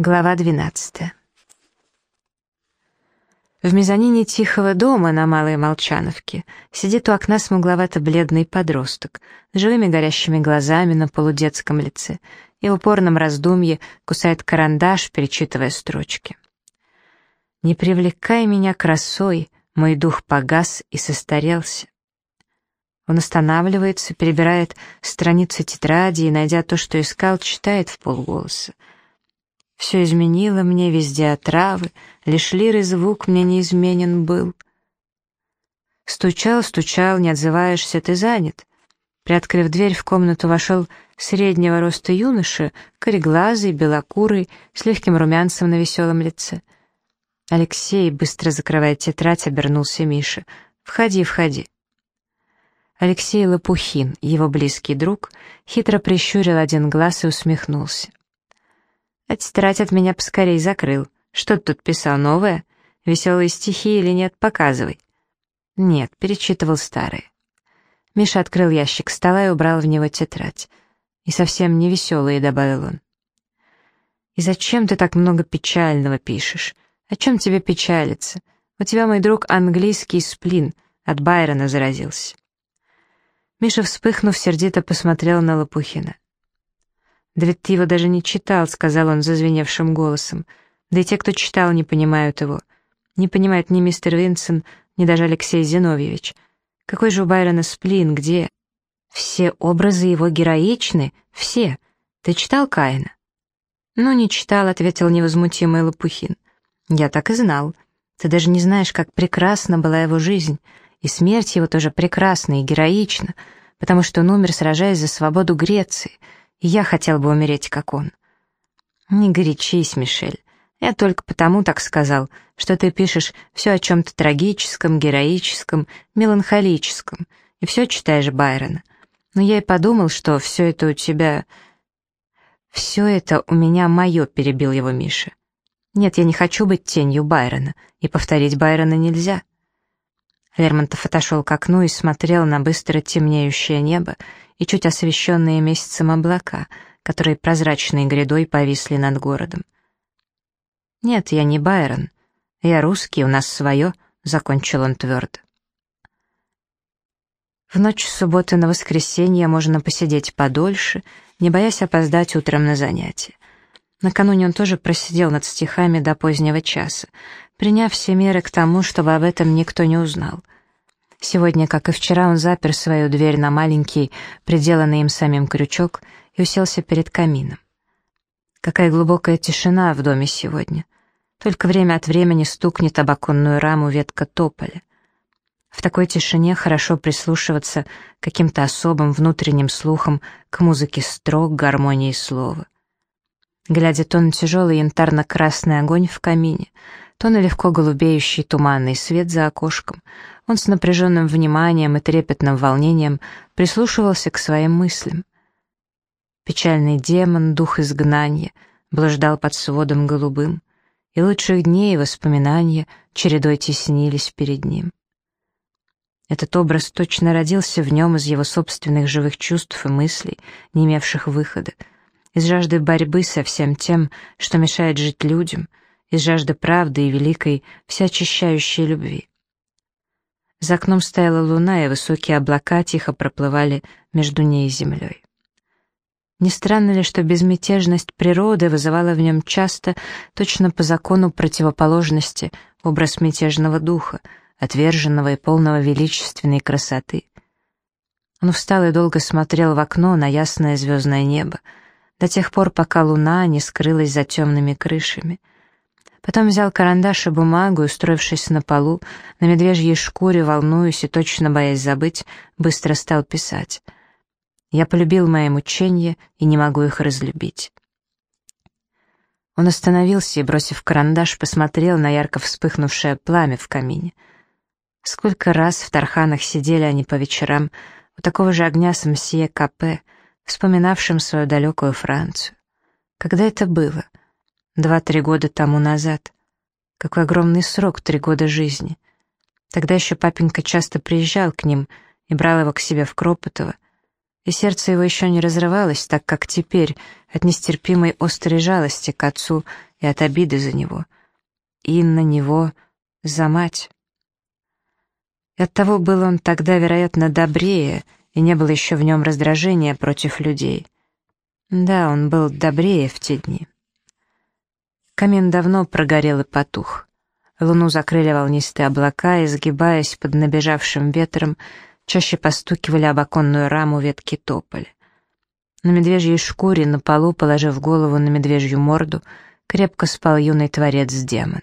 Глава 12. В мезонине тихого дома на Малой Молчановке сидит у окна смугловато-бледный подросток с живыми горящими глазами на полудетском лице и в упорном раздумье кусает карандаш, перечитывая строчки. «Не привлекай меня красой, мой дух погас и состарелся». Он останавливается, перебирает страницы тетради и, найдя то, что искал, читает в полголоса. Все изменило мне везде отравы, Лишь лиры звук мне неизменен был. Стучал, стучал, не отзываешься, ты занят. Приоткрыв дверь, в комнату вошел среднего роста юноша, кореглазый, белокурый, с легким румянцем на веселом лице. Алексей, быстро закрывая тетрадь, обернулся Миша. «Входи, входи». Алексей Лопухин, его близкий друг, хитро прищурил один глаз и усмехнулся. А тетрадь от меня поскорей закрыл. Что ты тут писал, новое? Веселые стихи или нет, показывай. Нет, перечитывал старые. Миша открыл ящик стола и убрал в него тетрадь. И совсем не веселые, добавил он. «И зачем ты так много печального пишешь? О чем тебе печалиться? У тебя, мой друг, английский сплин, от Байрона заразился». Миша, вспыхнув, сердито посмотрел на Лопухина. «Да ведь ты его даже не читал», — сказал он зазвеневшим голосом. «Да и те, кто читал, не понимают его. Не понимает ни мистер Винсон, ни даже Алексей Зиновьевич. Какой же у Байрона сплин, где? Все образы его героичны, все. Ты читал Каина?» «Ну, не читал», — ответил невозмутимый Лопухин. «Я так и знал. Ты даже не знаешь, как прекрасна была его жизнь, и смерть его тоже прекрасна и героична, потому что он умер, сражаясь за свободу Греции» я хотел бы умереть, как он. Не горячись, Мишель. Я только потому так сказал, что ты пишешь все о чем-то трагическом, героическом, меланхолическом, и все читаешь Байрона. Но я и подумал, что все это у тебя... Все это у меня мое, перебил его Миша. Нет, я не хочу быть тенью Байрона, и повторить Байрона нельзя. Лермонтов отошел к окну и смотрел на быстро темнеющее небо и чуть освещенные месяцем облака, которые прозрачной грядой повисли над городом. «Нет, я не Байрон. Я русский, у нас свое», — закончил он твердо. В ночь субботы на воскресенье можно посидеть подольше, не боясь опоздать утром на занятия. Накануне он тоже просидел над стихами до позднего часа, приняв все меры к тому, чтобы об этом никто не узнал. Сегодня, как и вчера, он запер свою дверь на маленький, приделанный им самим крючок, и уселся перед камином. Какая глубокая тишина в доме сегодня. Только время от времени стукнет об оконную раму ветка тополя. В такой тишине хорошо прислушиваться каким-то особым внутренним слухом к музыке строк, гармонии слова. Глядя то на тяжелый янтарно-красный огонь в камине, то на легко голубеющий туманный свет за окошком, он с напряженным вниманием и трепетным волнением прислушивался к своим мыслям. Печальный демон, дух изгнания, блуждал под сводом голубым, и лучших дней и воспоминания чередой теснились перед ним. Этот образ точно родился в нем из его собственных живых чувств и мыслей, не имевших выхода, из жажды борьбы со всем тем, что мешает жить людям — из жажды правды и великой, всеочищающей любви. За окном стояла луна, и высокие облака тихо проплывали между ней и землей. Не странно ли, что безмятежность природы вызывала в нем часто, точно по закону противоположности, образ мятежного духа, отверженного и полного величественной красоты? Он встал и долго смотрел в окно на ясное звездное небо, до тех пор, пока луна не скрылась за темными крышами — Потом взял карандаш и бумагу, устроившись на полу, на медвежьей шкуре, волнуясь и точно боясь забыть, быстро стал писать. «Я полюбил мои мучения и не могу их разлюбить». Он остановился и, бросив карандаш, посмотрел на ярко вспыхнувшее пламя в камине. Сколько раз в Тарханах сидели они по вечерам у такого же огня с мсье Капе, вспоминавшим свою далекую Францию. Когда это было? Два-три года тому назад. Какой огромный срок, три года жизни. Тогда еще папенька часто приезжал к ним и брал его к себе в Кропотово. и сердце его еще не разрывалось, так как теперь, от нестерпимой острой жалости к отцу и от обиды за него, и на него за мать. И оттого был он тогда, вероятно, добрее, и не было еще в нем раздражения против людей. Да, он был добрее в те дни. Камин давно прогорел и потух. Луну закрыли волнистые облака, и, сгибаясь под набежавшим ветром, чаще постукивали об оконную раму ветки тополя. На медвежьей шкуре, на полу, положив голову на медвежью морду, крепко спал юный творец демона.